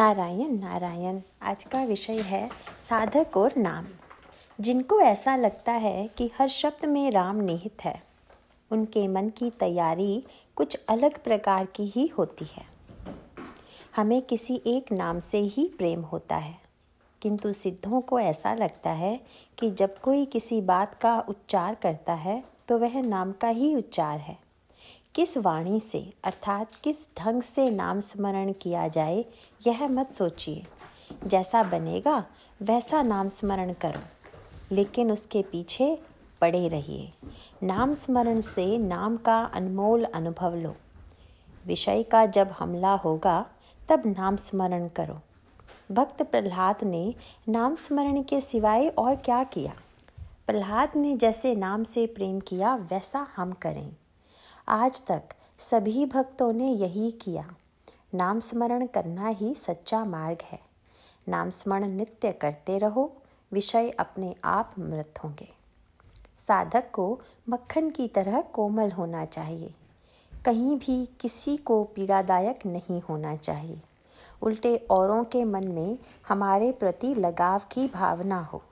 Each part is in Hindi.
नारायण नारायण, आज का विषय है साधक और नाम। जिनको ऐसा लगता है कि हर शब्द में राम निहित है, उनके मन की तैयारी कुछ अलग प्रकार की ही होती है। हमें किसी एक नाम से ही प्रेम होता है, किंतु सिद्धों को ऐसा लगता है कि जब कोई किसी बात का उच्चार करता है तो वह नाम का ही उच्चार है। किस वाणी से, अर्थात किस ढंग से नाम स्मरण किया जाए, यह मत सोचिए। जैसा बनेगा, वैसा नाम स्मरण करो, लेकिन उसके पीछे पड़े रहिए। नाम स्मरण से नाम का अनमोल अनुभव लो। विषय का जब हमला होगा, तब नाम स्मरण करो। भक्त प्रहलाद ने नाम स्मरण के सिवाय और क्या किया? प्रहलाद ने जैसे नाम से प्रेम किया, वैसा हम करें। आज तक सभी भक्तों ने यही किया। नाम स्मरण करना ही सच्चा मार्ग है। नाम स्मरण नित्य करते रहो, विषय अपने आप मृत होंगे। साधक को मक्खन की तरह कोमल होना चाहिए। कहीं भी किसी को पीड़ादायक नहीं होना चाहिए। उल्टे औरों के मन में हमारे प्रति लगाव की भावना हो।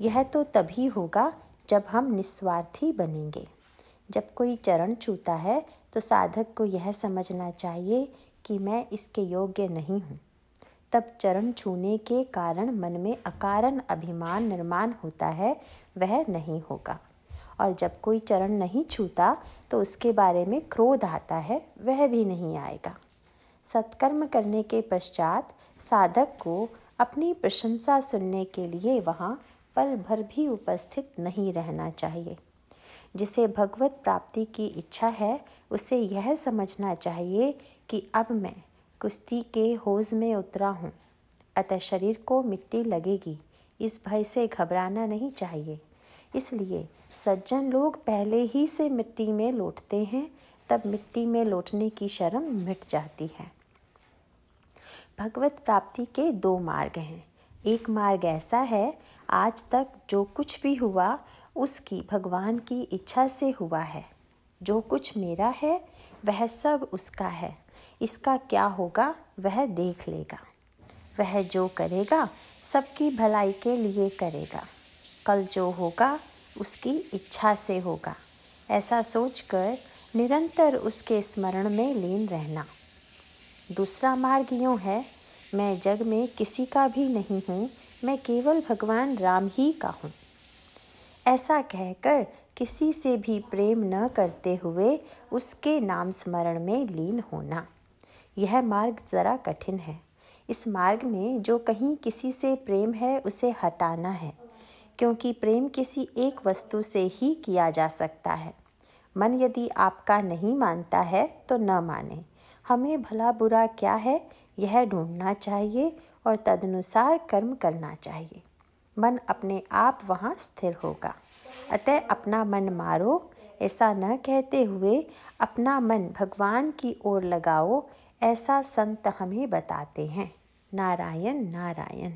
यह तो तभी होगा जब हम निस्वार्थी बनेंगे। जब कोई चरण छूता है तो साधक को यह समझना चाहिए कि मैं इसके योग्य नहीं हूँ। तब चरण छूने के कारण मन में अकारण अभिमान निर्माण होता है, वह नहीं होगा। और जब कोई चरण नहीं छूता तो उसके बारे में क्रोध आता है, वह भी नहीं आएगा। सत्कर्म करने के पश्चात साधक को अपनी प्रशंसा सुनने के लिए वहाँ पल भर भी उपस्थित नहीं रहना चाहिए। जिसे भगवत प्राप्ति की इच्छा है, उसे यह समझना चाहिए कि अब मैं कुश्ती के होज में उतरा हूँ। अतः शरीर को मिट्टी लगेगी। इस भय से घबराना नहीं चाहिए। इसलिए सज्जन लोग पहले ही से मिट्टी में लौटते हैं, तब मिट्टी में लौटने की शर्म मिट जाती है। भगवत प्राप्ति के दो मार्ग हैं। एक मार्ग ऐसा है, आज तक जो कुछ भी हुआ, उसकी भगवान की इच्छा से हुआ है। जो कुछ मेरा है, वह सब उसका है। इसका क्या होगा, वह देख लेगा। वह जो करेगा, सबकी भलाई के लिए करेगा। कल जो होगा, उसकी इच्छा से होगा। ऐसा सोचकर निरंतर उसके स्मरण में लीन रहना। दूसरा मार्ग यूँ है मैं जग में किसी का भी नहीं हूँ, मैं केवल भगवान राम ही का हूँ। ऐसा कहकर किसी से भी प्रेम न करते हुए उसके नाम स्मरण में लीन होना। यह मार्ग ज़रा कठिन है। इस मार्ग में जो कहीं किसी से प्रेम है, उसे हटाना है, क्योंकि प्रेम किसी एक वस्तु से ही किया जा सकता है। मन यदि आपका नहीं मानता है तो न माने। हमें भला बुरा क्या है, यह ढूंढना चाहिए और तदनुसार कर्म करना चाहिए। मन अपने आप वहाँ स्थिर होगा। अतः अपना मन मारो, ऐसा न कहते हुए अपना मन भगवान की ओर लगाओ, ऐसा संत हमें बताते हैं। नारायण नारायण।